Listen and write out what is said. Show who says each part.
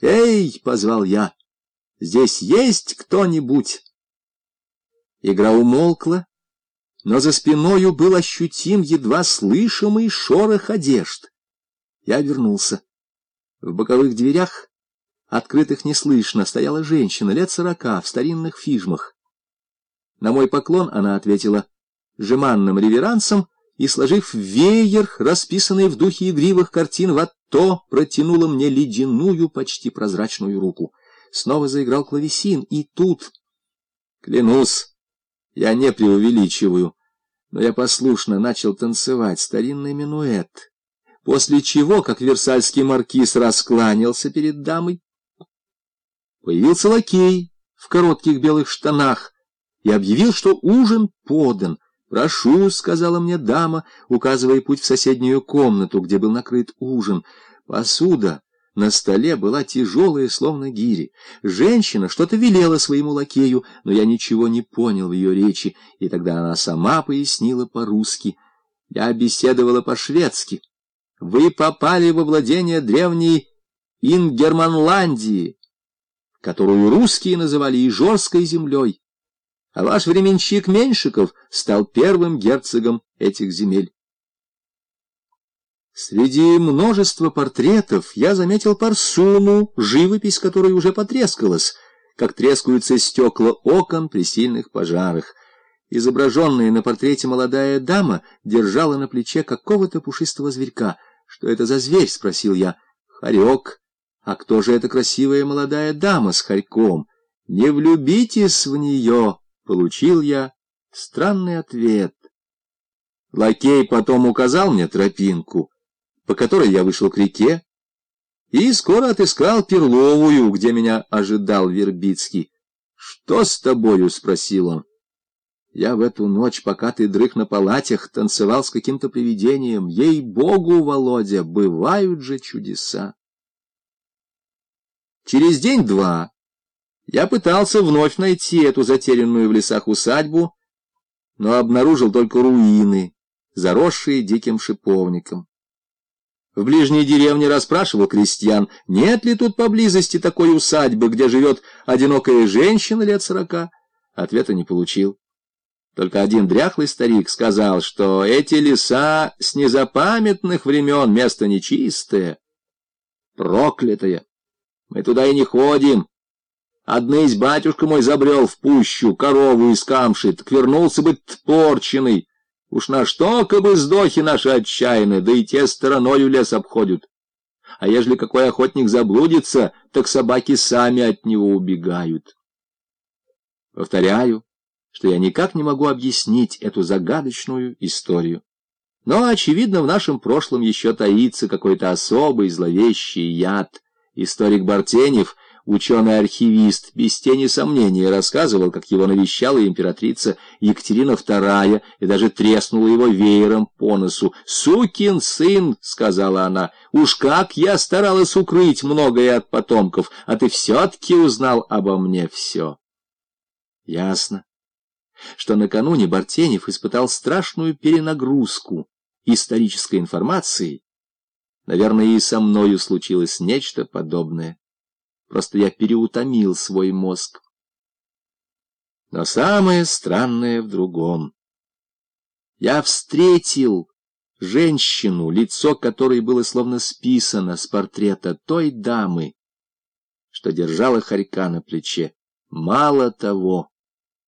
Speaker 1: «Эй!» — позвал я. «Здесь есть кто-нибудь?» Игра умолкла, но за спиною был ощутим едва слышимый шорох одежд. Я вернулся. В боковых дверях, открытых не слышно, стояла женщина лет сорока в старинных фижмах. На мой поклон она ответила жеманным реверансом и, сложив веер, расписанный в духе игривых картин, в отто протянула мне ледяную, почти прозрачную руку. Снова заиграл клавесин, и тут... Клянусь, я не преувеличиваю, но я послушно начал танцевать старинный минуэт, после чего, как версальский маркиз раскланялся перед дамой, появился лакей в коротких белых штанах и объявил, что ужин подан — «Прошу», — сказала мне дама, указывая путь в соседнюю комнату, где был накрыт ужин. Посуда на столе была тяжелая, словно гири. Женщина что-то велела своему лакею, но я ничего не понял в ее речи, и тогда она сама пояснила по-русски. Я беседовала по-шведски. «Вы попали во владение древней Ингерманландии, которую русские называли Ижорской землей а ваш временщик Меньшиков стал первым герцогом этих земель. Среди множества портретов я заметил парсуну, живопись которой уже потрескалась, как трескаются стекла окон при сильных пожарах. Изображенная на портрете молодая дама держала на плече какого-то пушистого зверька. «Что это за зверь?» — спросил я. «Хорек. А кто же эта красивая молодая дама с хорьком? Не влюбитесь в нее!» Получил я странный ответ. Лакей потом указал мне тропинку, по которой я вышел к реке, и скоро отыскал Перловую, где меня ожидал Вербицкий. «Что с тобою?» — спросил он. Я в эту ночь, пока ты дрых на палатях, танцевал с каким-то привидением. Ей-богу, Володя, бывают же чудеса. Через день-два я пытался вновь найти эту затерянную в лесах усадьбу, но обнаружил только руины, заросшие диким шиповником. В ближней деревне расспрашивал крестьян, нет ли тут поблизости такой усадьбы, где живет одинокая женщина лет сорока. Ответа не получил. Только один дряхлый старик сказал, что эти леса с незапамятных времен место нечистое, проклятое. Мы туда и не ходим, Однесь батюшка мой забрел в пущу, корову искамши, так вернулся бы тпорченный. Уж на что, кабы сдохи наши отчаянны, да и те стороною лес обходят. А ежели какой охотник заблудится, так собаки сами от него убегают. Повторяю, что я никак не могу объяснить эту загадочную историю. Но, очевидно, в нашем прошлом еще таится какой-то особый зловещий яд. Историк Бартенев — Ученый-архивист без тени сомнения рассказывал, как его навещала императрица Екатерина II и даже треснула его веером по носу. «Сукин сын!» — сказала она. «Уж как я старалась укрыть многое от потомков, а ты все-таки узнал обо мне все». Ясно, что накануне Бартенев испытал страшную перенагрузку исторической информации. Наверное, и со мною случилось нечто подобное. Просто я переутомил свой мозг. Но самое странное в другом. Я встретил женщину, лицо которой было словно списано с портрета той дамы, что держала хорька на плече. Мало того,